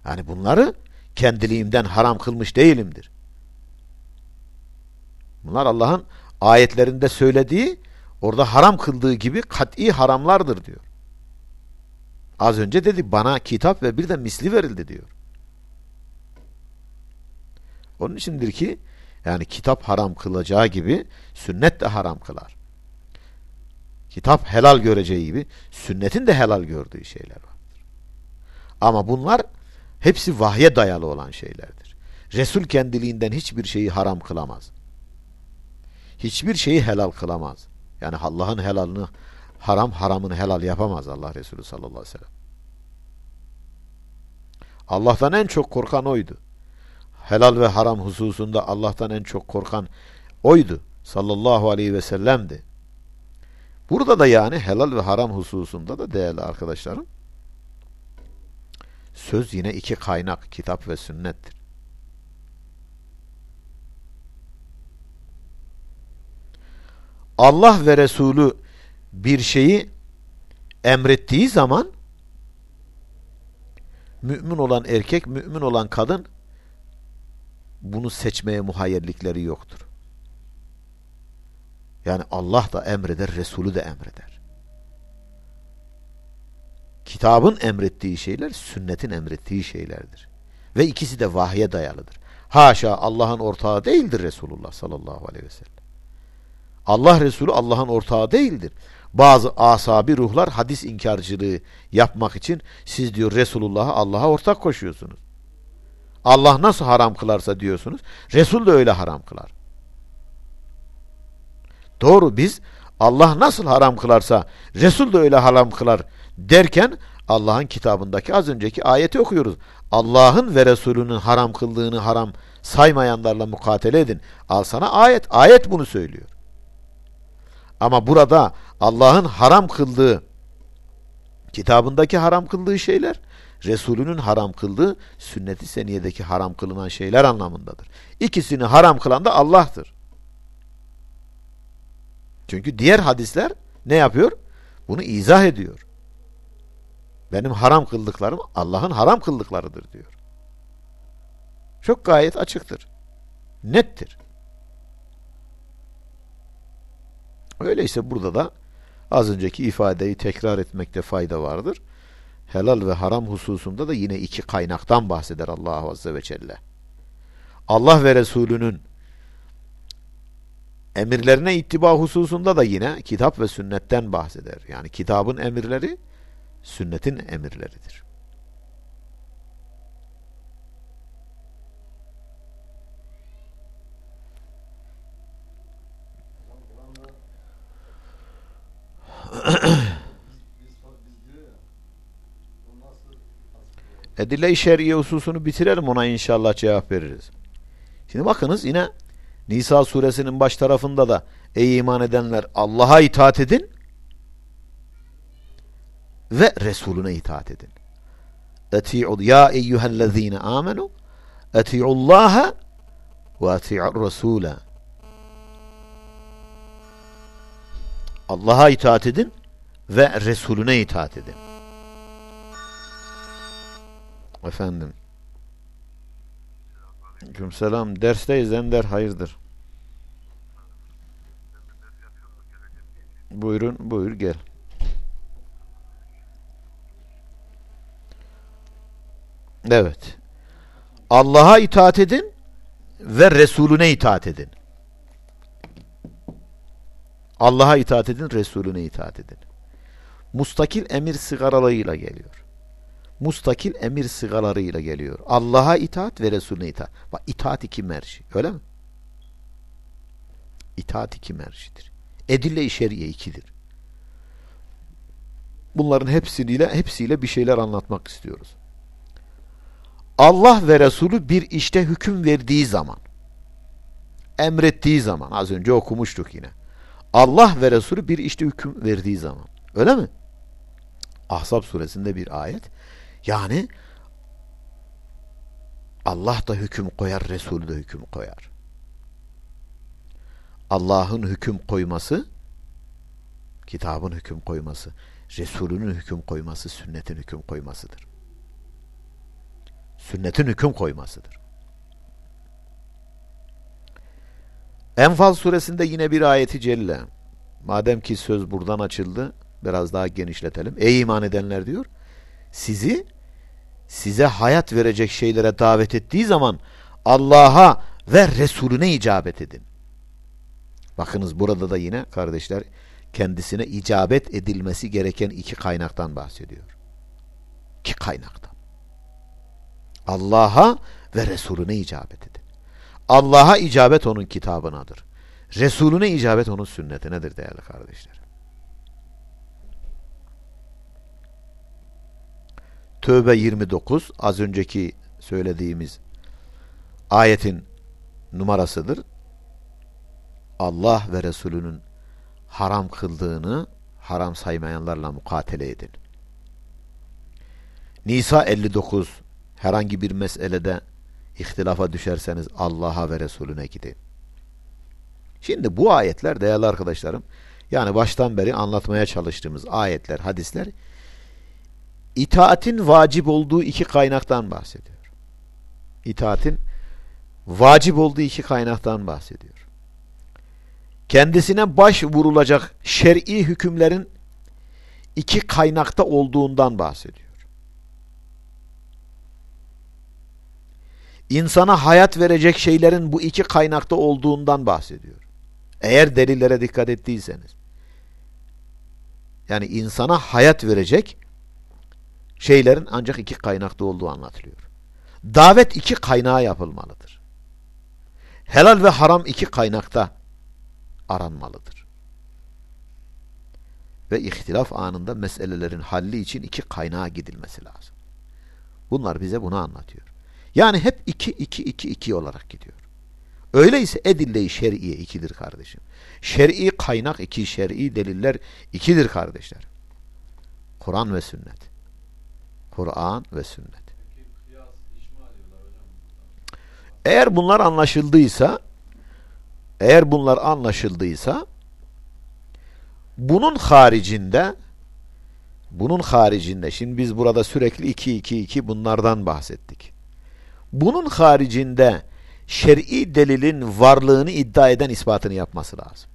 S1: Yani bunları kendiliğimden haram kılmış değilimdir. Bunlar Allah'ın ayetlerinde söylediği, orada haram kıldığı gibi kat'i haramlardır diyor. Az önce dedi bana kitap ve bir de misli verildi diyor. Onun içindir ki yani kitap haram kılacağı gibi sünnet de haram kılar. Kitap helal göreceği gibi sünnetin de helal gördüğü şeyler vardır. Ama bunlar hepsi vahye dayalı olan şeylerdir. Resul kendiliğinden hiçbir şeyi haram kılamaz. Hiçbir şeyi helal kılamaz. Yani Allah'ın helalını haram, haramını helal yapamaz Allah Resulü sallallahu aleyhi ve sellem. Allah'tan en çok korkan oydu helal ve haram hususunda Allah'tan en çok korkan oydu. Sallallahu aleyhi ve sellem'di. Burada da yani helal ve haram hususunda da değerli arkadaşlarım söz yine iki kaynak kitap ve sünnettir. Allah ve Resulü bir şeyi emrettiği zaman mümin olan erkek, mümin olan kadın bunu seçmeye muhayyerlikleri yoktur. Yani Allah da emreder, Resulü de emreder. Kitabın emrettiği şeyler, sünnetin emrettiği şeylerdir. Ve ikisi de vahye dayalıdır. Haşa Allah'ın ortağı değildir Resulullah sallallahu aleyhi ve sellem. Allah Resulü Allah'ın ortağı değildir. Bazı asabi ruhlar hadis inkarcılığı yapmak için siz diyor Resulullah'ı Allah'a ortak koşuyorsunuz. Allah nasıl haram kılarsa diyorsunuz. Resul de öyle haram kılar. Doğru biz Allah nasıl haram kılarsa Resul de öyle haram kılar derken Allah'ın kitabındaki az önceki ayeti okuyoruz. Allah'ın ve Resulünün haram kıldığını haram saymayanlarla mukatele edin. Al sana ayet. Ayet bunu söylüyor. Ama burada Allah'ın haram kıldığı kitabındaki haram kıldığı şeyler Resulünün haram kıldığı sünnet-i seniyedeki haram kılınan şeyler anlamındadır. İkisini haram kılan da Allah'tır. Çünkü diğer hadisler ne yapıyor? Bunu izah ediyor. Benim haram kıldıklarım Allah'ın haram kıldıklarıdır diyor. Çok gayet açıktır. Nettir. Öyleyse burada da az önceki ifadeyi tekrar etmekte fayda vardır helal ve haram hususunda da yine iki kaynaktan bahseder Allah Azze ve Celle. Allah ve Resulünün emirlerine ittiba hususunda da yine kitap ve sünnetten bahseder. Yani kitabın emirleri sünnetin emirleridir. Edille-i şer'iye hususunu bitirelim ona inşallah cevap veririz. Şimdi bakınız yine Nisa suresinin baş tarafında da ey iman edenler Allah'a itaat edin ve Resulüne itaat edin. Eti'u ya eyyühellezine amenu eti'ullaha ve eti'ur rasule Allah'a itaat edin ve Resulüne itaat edin. Efendim. Aleykümselam. Dersteyiz Ender. Hayırdır? Buyurun. Buyur gel. Evet. Allah'a itaat edin ve Resulüne itaat edin. Allah'a itaat edin, Resulüne itaat edin. Mustakil emir sigaralarıyla geliyor. Mustakil emir sigaralarıyla geliyor. Allah'a itaat ve Resulüne itaat. Bak itaat iki merci. Öyle mi? İtaat iki mercidir. Edille-i şeriye ikidir. Bunların hepsiyle hepsiyle bir şeyler anlatmak istiyoruz. Allah ve Resulü bir işte hüküm verdiği zaman, emrettiği zaman, az önce okumuştuk yine. Allah ve Resulü bir işte hüküm verdiği zaman. Öyle mi? Ahzab suresinde bir ayet. Yani Allah da hüküm koyar, Resulü de hüküm koyar. Allah'ın hüküm koyması, kitabın hüküm koyması, Resulünün hüküm koyması, sünnetin hüküm koymasıdır. Sünnetin hüküm koymasıdır. Enfal suresinde yine bir ayeti celle. Madem ki söz buradan açıldı, biraz daha genişletelim. Ey iman edenler diyor, sizi size hayat verecek şeylere davet ettiği zaman Allah'a ve Resulüne icabet edin. Bakınız burada da yine kardeşler kendisine icabet edilmesi gereken iki kaynaktan bahsediyor. İki kaynaktan. Allah'a ve Resulüne icabet edin. Allah'a icabet onun kitabınadır. Resulüne icabet onun sünnetinedir değerli kardeşler. Tövbe 29 az önceki söylediğimiz ayetin numarasıdır. Allah ve Resulünün haram kıldığını haram saymayanlarla mukatele edin. Nisa 59 herhangi bir meselede ihtilafa düşerseniz Allah'a ve Resulüne gidin. Şimdi bu ayetler değerli arkadaşlarım yani baştan beri anlatmaya çalıştığımız ayetler, hadisler itaatin vacip olduğu iki kaynaktan bahsediyor. İtaatin vacip olduğu iki kaynaktan bahsediyor kendisine baş vurulacak şer'i hükümlerin iki kaynakta olduğundan bahsediyor. İnsana hayat verecek şeylerin bu iki kaynakta olduğundan bahsediyor. Eğer delillere dikkat ettiyseniz. Yani insana hayat verecek şeylerin ancak iki kaynakta olduğu anlatılıyor. Davet iki kaynağa yapılmalıdır. Helal ve haram iki kaynakta aranmalıdır. Ve ihtilaf anında meselelerin halli için iki kaynağa gidilmesi lazım. Bunlar bize bunu anlatıyor. Yani hep iki, iki, iki, iki olarak gidiyor. Öyleyse edille-i şer'iye ikidir kardeşim. Şer'i kaynak iki, şer'i deliller ikidir kardeşler. Kur'an ve sünnet. Kur'an ve sünnet. Eğer bunlar anlaşıldıysa eğer bunlar anlaşıldıysa bunun haricinde bunun haricinde şimdi biz burada sürekli 2 2 2 bunlardan bahsettik. Bunun haricinde şer'i delilin varlığını iddia eden ispatını yapması lazım.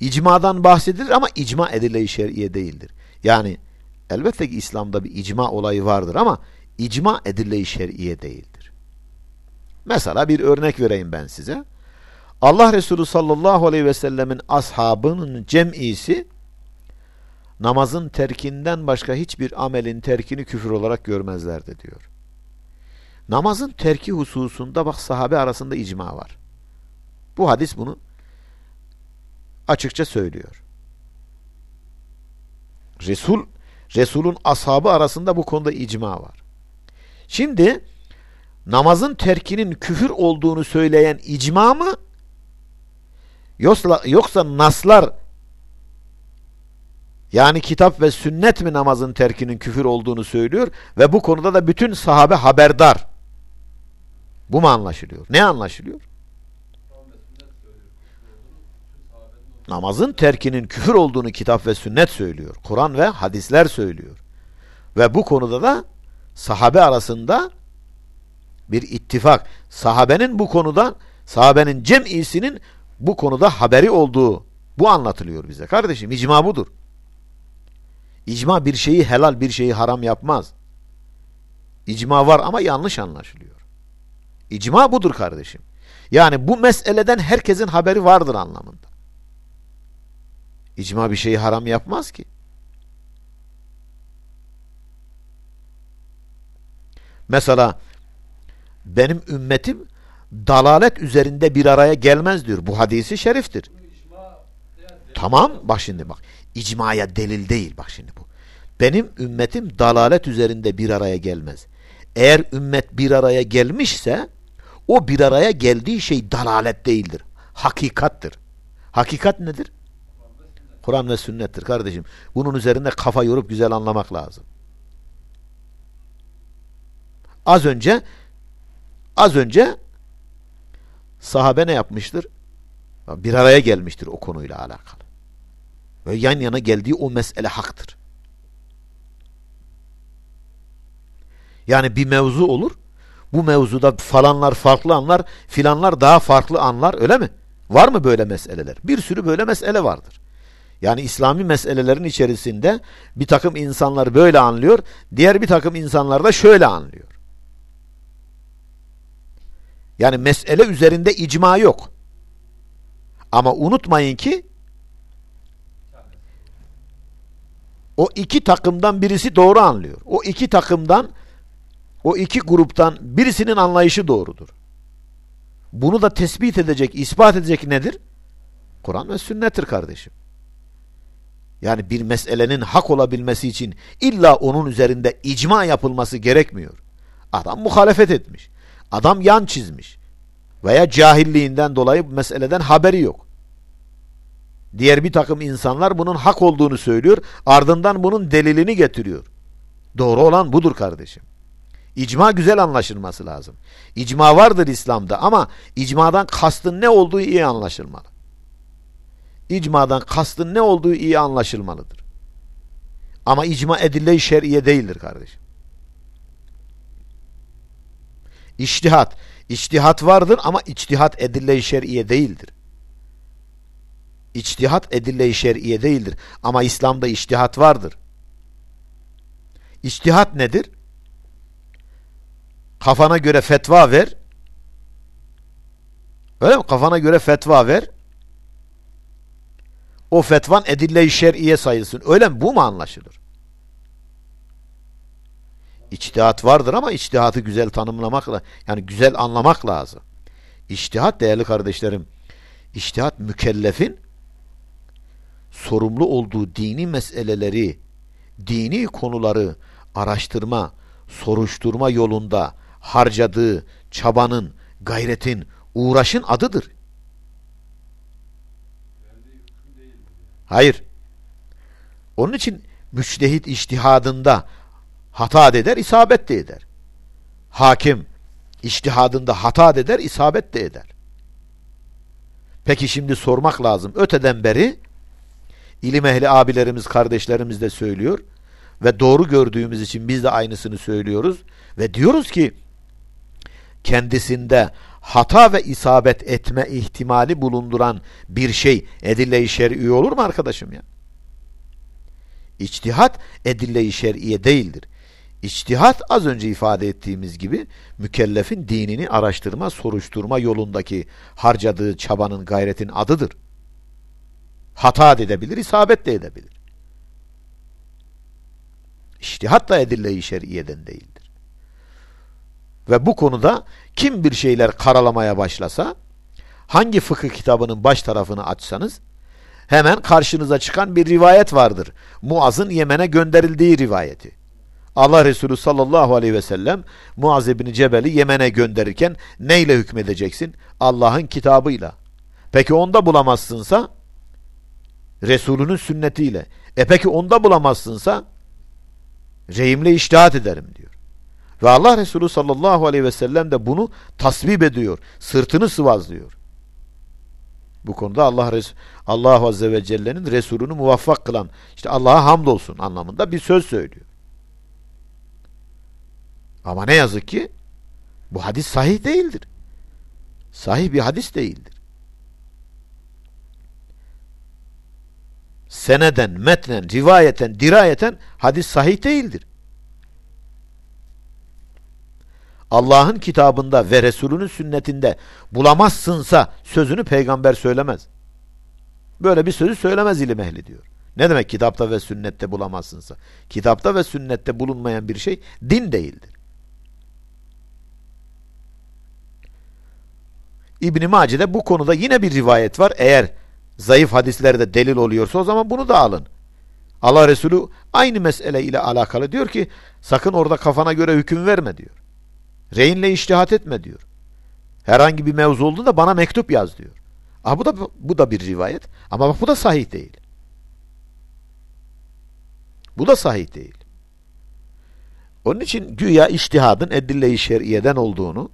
S1: İcmadan bahsedilir ama icma edile-i şer'iye değildir. Yani elbette ki İslam'da bir icma olayı vardır ama icma edile-i şer'iye değildir. Mesela bir örnek vereyim ben size. Allah Resulü sallallahu aleyhi ve sellemin ashabının cem'isi namazın terkinden başka hiçbir amelin terkini küfür olarak görmezlerdi diyor. Namazın terki hususunda bak sahabe arasında icma var. Bu hadis bunu açıkça söylüyor. Resul Resul'ün ashabı arasında bu konuda icma var. Şimdi namazın terkinin küfür olduğunu söyleyen icma mı? Yoksa, yoksa naslar yani kitap ve sünnet mi namazın terkinin küfür olduğunu söylüyor ve bu konuda da bütün sahabe haberdar. Bu mu anlaşılıyor? Ne anlaşılıyor? Namazın terkinin küfür olduğunu kitap ve sünnet söylüyor. Kur'an ve hadisler söylüyor. Ve bu konuda da sahabe arasında bir ittifak. Sahabenin bu konuda, sahabenin cem'isinin bu konuda haberi olduğu bu anlatılıyor bize. Kardeşim icma budur. İcma bir şeyi helal bir şeyi haram yapmaz. İcma var ama yanlış anlaşılıyor. İcma budur kardeşim. Yani bu meseleden herkesin haberi vardır anlamında. İcma bir şeyi haram yapmaz ki. Mesela benim ümmetim dalalet üzerinde bir araya gelmez diyor. Bu hadisi şeriftir. Tamam bak şimdi bak. İcmaya delil değil bak şimdi bu. Benim ümmetim dalalet üzerinde bir araya gelmez. Eğer ümmet bir araya gelmişse o bir araya geldiği şey dalalet değildir. Hakikattır. Hakikat nedir? Kur'an ve sünnettir kardeşim. Bunun üzerinde kafa yorup güzel anlamak lazım. Az önce az önce sahabe ne yapmıştır? Bir araya gelmiştir o konuyla alakalı. Ve yan yana geldiği o mesele haktır. Yani bir mevzu olur. Bu mevzuda falanlar farklı anlar, filanlar daha farklı anlar öyle mi? Var mı böyle meseleler? Bir sürü böyle mesele vardır. Yani İslami meselelerin içerisinde bir takım insanlar böyle anlıyor, diğer bir takım insanlar da şöyle anlıyor. Yani mesele üzerinde icma yok. Ama unutmayın ki o iki takımdan birisi doğru anlıyor. O iki takımdan o iki gruptan birisinin anlayışı doğrudur. Bunu da tespit edecek, ispat edecek nedir? Kur'an ve sünnettir kardeşim. Yani bir meselenin hak olabilmesi için illa onun üzerinde icma yapılması gerekmiyor. Adam muhalefet etmiş. Adam yan çizmiş. Veya cahilliğinden dolayı meseleden haberi yok. Diğer bir takım insanlar bunun hak olduğunu söylüyor. Ardından bunun delilini getiriyor. Doğru olan budur kardeşim. İcma güzel anlaşılması lazım. İcma vardır İslam'da ama icmadan kastın ne olduğu iyi anlaşılmalı. İcmadan kastın ne olduğu iyi anlaşılmalıdır. Ama icma edille-i şer'iye değildir kardeşim. İçtihat. İçtihat vardır ama içtihat edille-i şer'iye değildir. İçtihat edille-i şer'iye değildir. Ama İslam'da içtihat vardır. İçtihat nedir? Kafana göre fetva ver. Öyle mi? Kafana göre fetva ver. O fetvan edille-i şer'iye sayılsın. Öyle mi? Bu mu anlaşılır? İçtihat vardır ama içtihatı güzel tanımlamakla yani güzel anlamak lazım. İçtihat değerli kardeşlerim, içtihat mükellefin sorumlu olduğu dini meseleleri, dini konuları araştırma, soruşturma yolunda harcadığı çabanın, gayretin, uğraşın adıdır. Hayır. Onun için müçtehit iştihadında hata eder, isabet de eder. Hakim iştihadında hata eder, isabet de eder. Peki şimdi sormak lazım. Öteden beri ilim ehli abilerimiz, kardeşlerimiz de söylüyor ve doğru gördüğümüz için biz de aynısını söylüyoruz ve diyoruz ki kendisinde hata ve isabet etme ihtimali bulunduran bir şey edille-i şer'i olur mu arkadaşım ya? İçtihat edille-i şer'iye değildir. İçtihat az önce ifade ettiğimiz gibi mükellefin dinini araştırma, soruşturma yolundaki harcadığı çabanın, gayretin adıdır. Hata da edebilir, isabet de edebilir. İçtihat da edille-i şer'iyeden değildir. Ve bu konuda kim bir şeyler karalamaya başlasa, hangi fıkıh kitabının baş tarafını açsanız, hemen karşınıza çıkan bir rivayet vardır. Muaz'ın Yemen'e gönderildiği rivayeti. Allah Resulü sallallahu aleyhi ve sellem Muaz ibn Cebel'i Yemen'e gönderirken neyle hükmedeceksin? Allah'ın kitabıyla. Peki onda bulamazsınsa Resulünün sünnetiyle. E peki onda bulamazsınsa reyimle iştihat ederim diyor. Ve Allah Resulü sallallahu aleyhi ve sellem de bunu tasvip ediyor. Sırtını sıvazlıyor. Bu konuda Allah Resul Allah Azze ve Celle'nin Resulünü muvaffak kılan işte Allah'a hamdolsun anlamında bir söz söylüyor. Ama ne yazık ki bu hadis sahih değildir. Sahih bir hadis değildir. Seneden, metnen, rivayeten, dirayeten hadis sahih değildir. Allah'ın kitabında ve Resulünün sünnetinde bulamazsınsa sözünü peygamber söylemez. Böyle bir sözü söylemez ilim ehli diyor. Ne demek kitapta ve sünnette bulamazsınsa? Kitapta ve sünnette bulunmayan bir şey din değildir. İbn-i Mace'de bu konuda yine bir rivayet var. Eğer zayıf hadislerde delil oluyorsa o zaman bunu da alın. Allah Resulü aynı mesele ile alakalı diyor ki sakın orada kafana göre hüküm verme diyor. Reyinle iştihat etme diyor. Herhangi bir mevzu oldu da bana mektup yaz diyor. Ah bu da bu da bir rivayet ama bak bu da sahih değil. Bu da sahih değil. Onun için güya iştihadın edille-i şer'iyeden olduğunu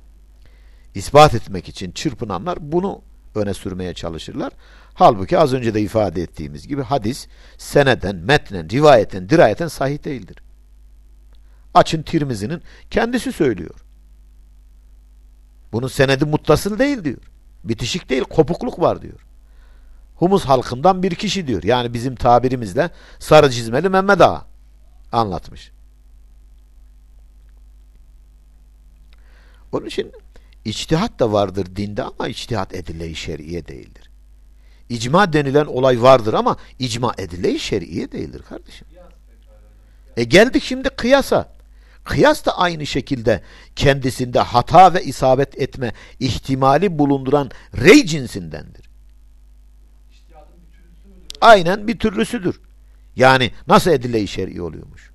S1: ispat etmek için çırpınanlar bunu öne sürmeye çalışırlar. Halbuki az önce de ifade ettiğimiz gibi hadis seneden, metnen, rivayeten, dirayeten sahih değildir. Açın Tirmizi'nin kendisi söylüyor. Bunun senedi muttasıl değil diyor. Bitişik değil, kopukluk var diyor. Humus halkından bir kişi diyor. Yani bizim tabirimizle sarı çizmeli Mehmet Ağa anlatmış. Onun için içtihat da vardır dinde ama içtihat edile-i şer'iye değildir. İcma denilen olay vardır ama icma edile-i şer'iye değildir kardeşim. E geldik şimdi kıyasa. Kıyas da aynı şekilde kendisinde hata ve isabet etme ihtimali bulunduran rey cinsindendir. Aynen bir türlüsüdür. Yani nasıl edile-i şer'i oluyormuş?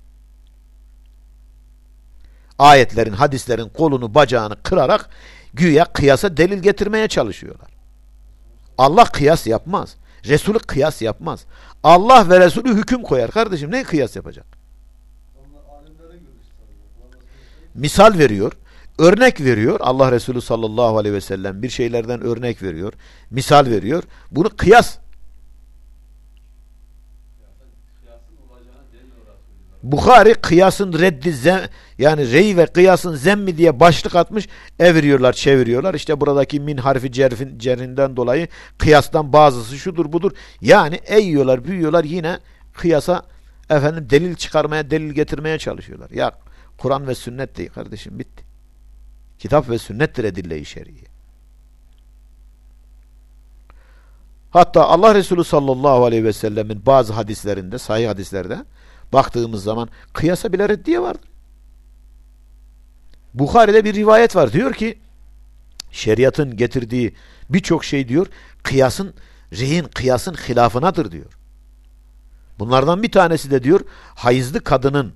S1: Ayetlerin, hadislerin kolunu, bacağını kırarak güya kıyasa delil getirmeye çalışıyorlar. Allah kıyas yapmaz. Resulü kıyas yapmaz. Allah ve Resulü hüküm koyar. Kardeşim ne kıyas yapacak? Misal veriyor. Örnek veriyor. Allah Resulü sallallahu aleyhi ve sellem bir şeylerden örnek veriyor. Misal veriyor. Bunu kıyas Bukhari kıyasın reddi zem, yani rey ve kıyasın zemmi diye başlık atmış eviriyorlar çeviriyorlar işte buradaki min harfi cerfin, cerinden dolayı kıyastan bazısı şudur budur yani eğiyorlar büyüyorlar yine kıyasa efendim delil çıkarmaya delil getirmeye çalışıyorlar ya Kur'an ve sünnet değil kardeşim bitti kitap ve sünnettir edille-i şer'iye hatta Allah Resulü sallallahu aleyhi ve sellemin bazı hadislerinde sahih hadislerde baktığımız zaman kıyasa bile reddiye vardır. Bukhari'de bir rivayet var. Diyor ki şeriatın getirdiği birçok şey diyor kıyasın rehin kıyasın hilafınadır diyor. Bunlardan bir tanesi de diyor hayızlı kadının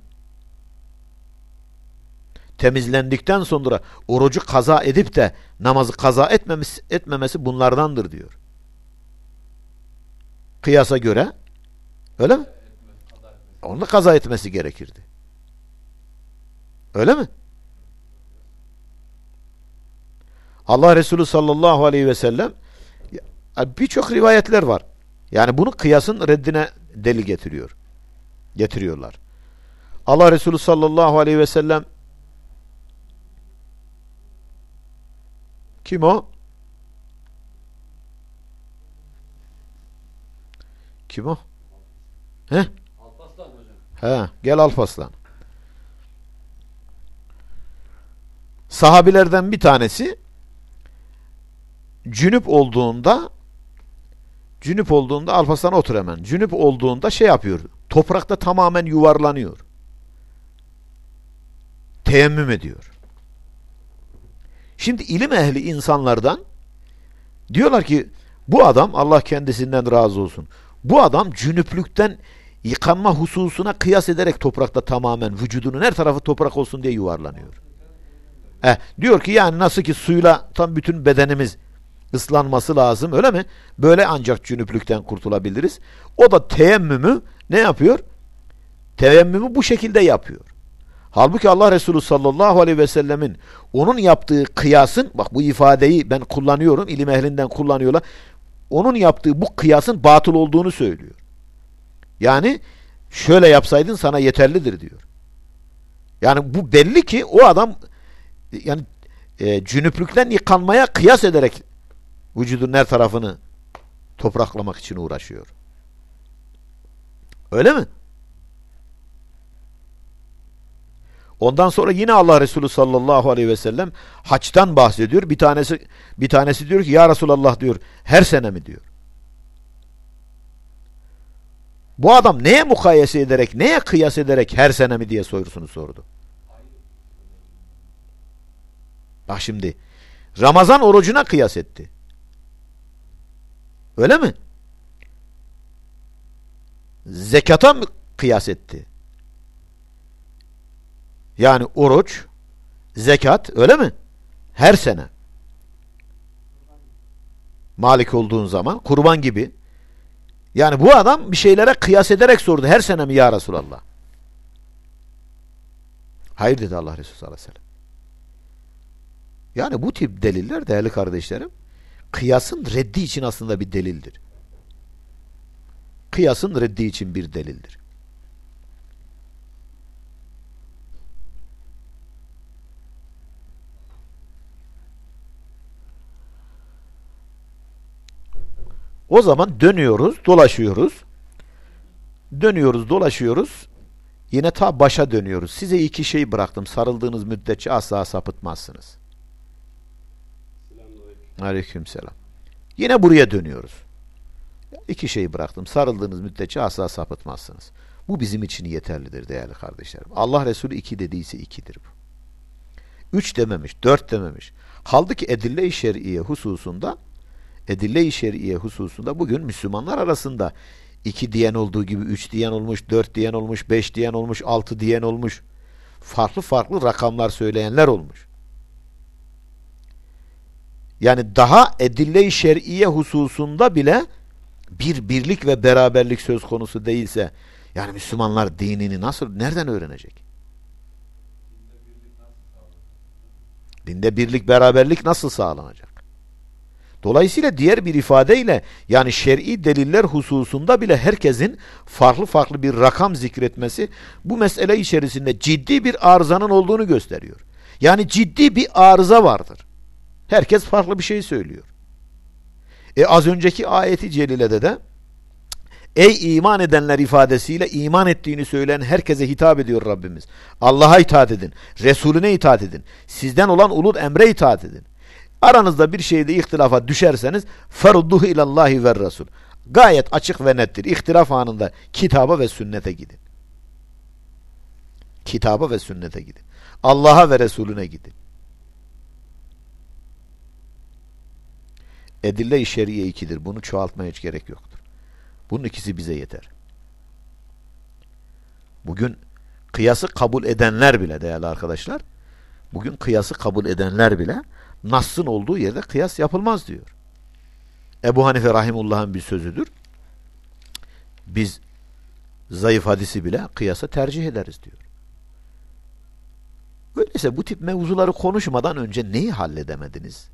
S1: temizlendikten sonra orucu kaza edip de namazı kaza etmemesi, etmemesi bunlardandır diyor. Kıyasa göre öyle mi? Onu kaza etmesi gerekirdi. Öyle mi? Allah Resulü sallallahu aleyhi ve sellem birçok rivayetler var. Yani bunu kıyasın reddine deli getiriyor. Getiriyorlar. Allah Resulü sallallahu aleyhi ve sellem kim o? Kim o? He? He, gel Alpaslan. Sahabilerden bir tanesi cünüp olduğunda cünüp olduğunda Alpaslan otur hemen. Cünüp olduğunda şey yapıyor. Toprakta tamamen yuvarlanıyor. Teyemmüm ediyor. Şimdi ilim ehli insanlardan diyorlar ki bu adam Allah kendisinden razı olsun. Bu adam cünüplükten yıkanma hususuna kıyas ederek toprakta tamamen vücudunun her tarafı toprak olsun diye yuvarlanıyor. Eh, diyor ki yani nasıl ki suyla tam bütün bedenimiz ıslanması lazım öyle mi? Böyle ancak cünüplükten kurtulabiliriz. O da teyemmümü ne yapıyor? Teyemmümü bu şekilde yapıyor. Halbuki Allah Resulü sallallahu aleyhi ve sellemin onun yaptığı kıyasın, bak bu ifadeyi ben kullanıyorum, ilim ehlinden kullanıyorlar. Onun yaptığı bu kıyasın batıl olduğunu söylüyor. Yani şöyle yapsaydın sana yeterlidir diyor. Yani bu belli ki o adam yani e, cünüplükten yıkanmaya kıyas ederek vücudun her tarafını topraklamak için uğraşıyor. Öyle mi? Ondan sonra yine Allah Resulü sallallahu aleyhi ve sellem haçtan bahsediyor. Bir tanesi bir tanesi diyor ki ya Resulallah diyor her sene mi diyor. Bu adam neye mukayese ederek, neye kıyas ederek her sene mi diye sorusunu sordu. Bak şimdi Ramazan orucuna kıyas etti. Öyle mi? Zekata mı kıyas etti? Yani oruç, zekat öyle mi? Her sene. Malik olduğun zaman kurban gibi. Yani bu adam bir şeylere kıyas ederek sordu. Her sene mi ya Resulallah? Hayır dedi Allah Resulü sallallahu aleyhi ve sellem. Yani bu tip deliller değerli kardeşlerim kıyasın reddi için aslında bir delildir. Kıyasın reddi için bir delildir. O zaman dönüyoruz, dolaşıyoruz. Dönüyoruz, dolaşıyoruz. Yine ta başa dönüyoruz. Size iki şey bıraktım. Sarıldığınız müddetçe asla sapıtmazsınız. Aleyküm selam. Yine buraya dönüyoruz. İki şeyi bıraktım. Sarıldığınız müddetçe asla sapıtmazsınız. Bu bizim için yeterlidir değerli kardeşlerim. Allah Resulü iki dediyse ikidir bu. Üç dememiş, dört dememiş. Halbuki edille-i şer'iye hususunda edille-i şer'iye hususunda bugün Müslümanlar arasında iki diyen olduğu gibi üç diyen olmuş, dört diyen olmuş, beş diyen olmuş, altı diyen olmuş. Farklı farklı rakamlar söyleyenler olmuş. Yani daha edille-i şer'iye hususunda bile bir birlik ve beraberlik söz konusu değilse yani Müslümanlar dinini nasıl, nereden öğrenecek? Dinde birlik, beraberlik nasıl sağlanacak? Dolayısıyla diğer bir ifadeyle yani şer'i deliller hususunda bile herkesin farklı farklı bir rakam zikretmesi bu mesele içerisinde ciddi bir arızanın olduğunu gösteriyor. Yani ciddi bir arıza vardır. Herkes farklı bir şey söylüyor. E az önceki ayeti celilede de Ey iman edenler ifadesiyle iman ettiğini söyleyen herkese hitap ediyor Rabbimiz. Allah'a itaat edin. Resulüne itaat edin. Sizden olan ulul emre itaat edin. Aranızda bir şeyde ihtilafa düşerseniz ferudduhu ilallahi ve resul. Gayet açık ve nettir. İhtilaf anında kitaba ve sünnete gidin. Kitaba ve sünnete gidin. Allah'a ve Resulüne gidin. Edille-i şeriye ikidir. Bunu çoğaltmaya hiç gerek yoktur. Bunun ikisi bize yeter. Bugün kıyası kabul edenler bile değerli arkadaşlar, bugün kıyası kabul edenler bile Nas'ın olduğu yerde kıyas yapılmaz diyor. Ebu Hanife Rahimullah'ın bir sözüdür. Biz zayıf hadisi bile kıyasa tercih ederiz diyor. Öyleyse bu tip mevzuları konuşmadan önce neyi halledemediniz?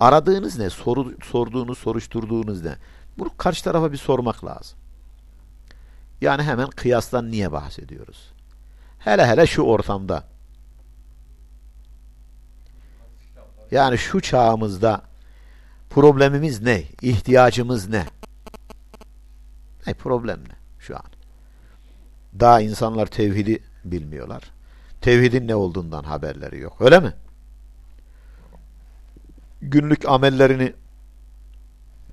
S1: Aradığınız ne? Soru, sorduğunuz, soruşturduğunuz ne? Bunu karşı tarafa bir sormak lazım. Yani hemen kıyastan niye bahsediyoruz? Hele hele şu ortamda. Yani şu çağımızda problemimiz ne? İhtiyacımız ne? Ne problem ne şu an? Daha insanlar tevhidi bilmiyorlar. Tevhidin ne olduğundan haberleri yok. Öyle mi? günlük amellerini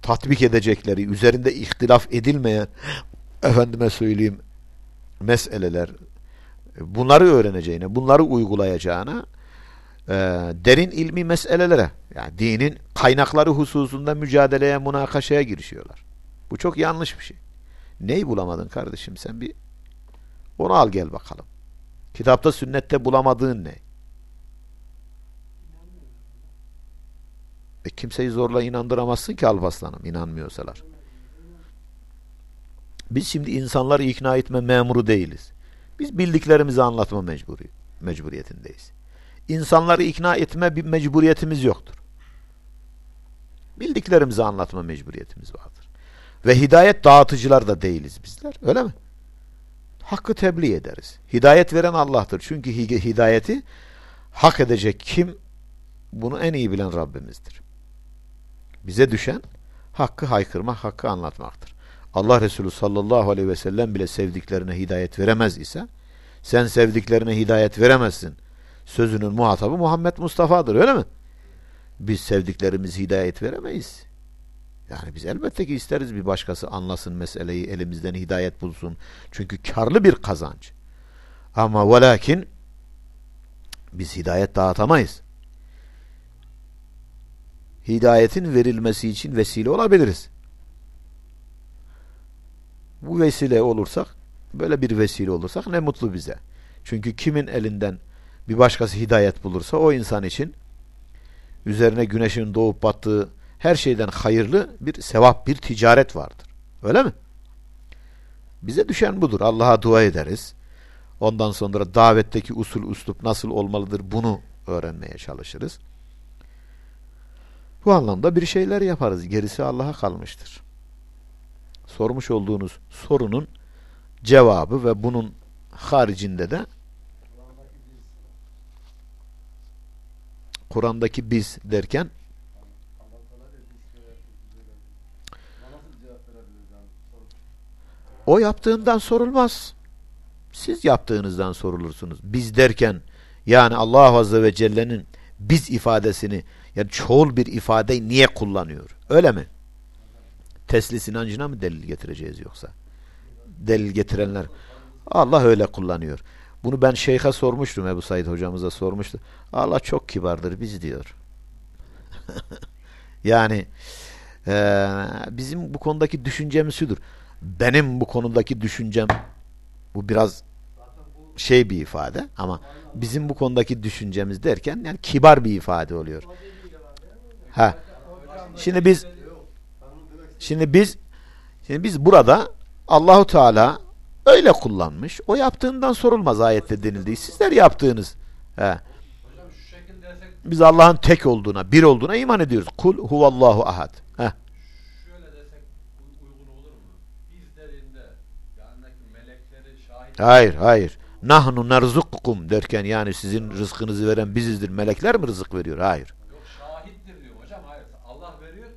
S1: tatbik edecekleri, üzerinde ihtilaf edilmeyen efendime söyleyeyim meseleler bunları öğreneceğine, bunları uygulayacağına e, derin ilmi meselelere yani dinin kaynakları hususunda mücadeleye, münakaşaya girişiyorlar. Bu çok yanlış bir şey. Neyi bulamadın kardeşim sen bir onu al gel bakalım. Kitapta sünnette bulamadığın ne? E kimseyi zorla inandıramazsın ki Alpaslanım inanmıyorsalar. Biz şimdi insanları ikna etme memuru değiliz. Biz bildiklerimizi anlatma mecburi, mecburiyetindeyiz. İnsanları ikna etme bir mecburiyetimiz yoktur. Bildiklerimizi anlatma mecburiyetimiz vardır. Ve hidayet dağıtıcılar da değiliz bizler. Öyle mi? Hakkı tebliğ ederiz. Hidayet veren Allah'tır. Çünkü hidayeti hak edecek kim? Bunu en iyi bilen Rabbimizdir. Bize düşen hakkı haykırmak, hakkı anlatmaktır. Allah Resulü sallallahu aleyhi ve sellem bile sevdiklerine hidayet veremez ise Sen sevdiklerine hidayet veremezsin. Sözünün muhatabı Muhammed Mustafa'dır öyle mi? Biz sevdiklerimiz hidayet veremeyiz. Yani biz elbette ki isteriz bir başkası anlasın meseleyi, elimizden hidayet bulsun. Çünkü karlı bir kazanç. Ama ve lakin biz hidayet dağıtamayız. Hidayetin verilmesi için vesile olabiliriz. Bu vesile olursak, böyle bir vesile olursak ne mutlu bize. Çünkü kimin elinden bir başkası hidayet bulursa o insan için üzerine güneşin doğup battığı her şeyden hayırlı bir sevap, bir ticaret vardır. Öyle mi? Bize düşen budur. Allah'a dua ederiz. Ondan sonra davetteki usul, uslup nasıl olmalıdır bunu öğrenmeye çalışırız. Bu anlamda bir şeyler yaparız. Gerisi Allah'a kalmıştır. Sormuş olduğunuz sorunun cevabı ve bunun haricinde de Kur'an'daki biz derken o yaptığından sorulmaz. Siz yaptığınızdan sorulursunuz. Biz derken yani Allah Azze ve Celle'nin biz ifadesini yani çoğul bir ifadeyi niye kullanıyor? Öyle mi? Teslis inancına mı delil getireceğiz yoksa? Delil getirenler Allah öyle kullanıyor. Bunu ben şeyhe sormuştum Ebu Said hocamıza sormuştu. Allah çok kibardır biz diyor. yani e, bizim bu konudaki düşüncemiz şudur. Benim bu konudaki düşüncem bu biraz şey bir ifade ama bizim bu konudaki düşüncemiz derken yani kibar bir ifade oluyor. Ha. Şimdi biz şimdi biz şimdi biz burada Allahu Teala öyle kullanmış. O yaptığından sorulmaz ayette denildiği. Sizler yaptığınız. He. Biz Allah'ın tek olduğuna, bir olduğuna iman ediyoruz. Kul huvallahu ahad. Heh. Hayır, hayır. Nahnu nerzukukum derken yani sizin rızkınızı veren bizizdir. Melekler mi rızık veriyor? Hayır.
S2: yok şahittir diyor hocam. Hayır. Allah veriyor.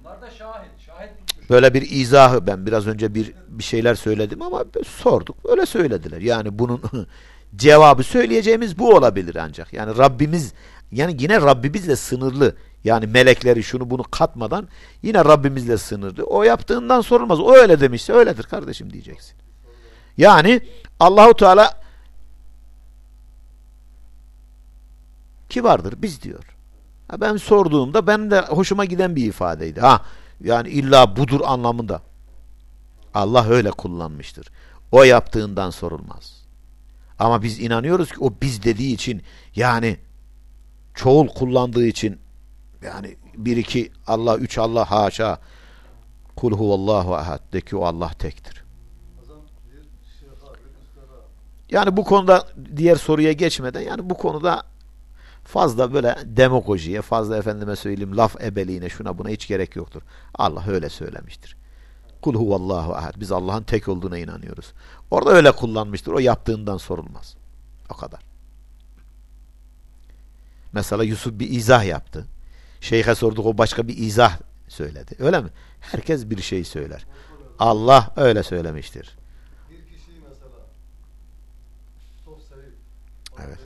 S2: Onlar da şahit. Şahit tutmuş.
S1: Böyle bir izahı ben biraz önce bir bir şeyler söyledim ama sorduk. Öyle söylediler. Yani bunun cevabı söyleyeceğimiz bu olabilir ancak. Yani Rabbimiz yani yine Rabbimizle sınırlı. Yani melekleri şunu bunu katmadan yine Rabbimizle sınırlı. O yaptığından sorulmaz. O öyle demişse öyledir kardeşim diyeceksin. Yani Allahu Teala kibardır biz diyor. Ben sorduğumda benim de hoşuma giden bir ifadeydi. Ha yani illa budur anlamında. Allah öyle kullanmıştır. O yaptığından sorulmaz. Ama biz inanıyoruz ki o biz dediği için yani çoğul kullandığı için yani bir iki Allah üç Allah haşa kul huvallahu ahad de ki o Allah tektir. Yani bu konuda diğer soruya geçmeden yani bu konuda fazla böyle demagojiye, fazla efendime söyleyeyim laf ebeliğine şuna buna hiç gerek yoktur. Allah öyle söylemiştir. Kul huvallahu ahad. Biz Allah'ın tek olduğuna inanıyoruz. Orada öyle kullanmıştır. O yaptığından sorulmaz. O kadar. Mesela Yusuf bir izah yaptı. Şeyhe sorduk o başka bir izah söyledi. Öyle mi? Herkes bir şey söyler. Allah öyle söylemiştir.
S3: Bir kişiyi mesela çok sevip
S1: Evet.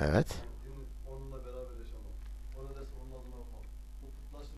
S1: Evet.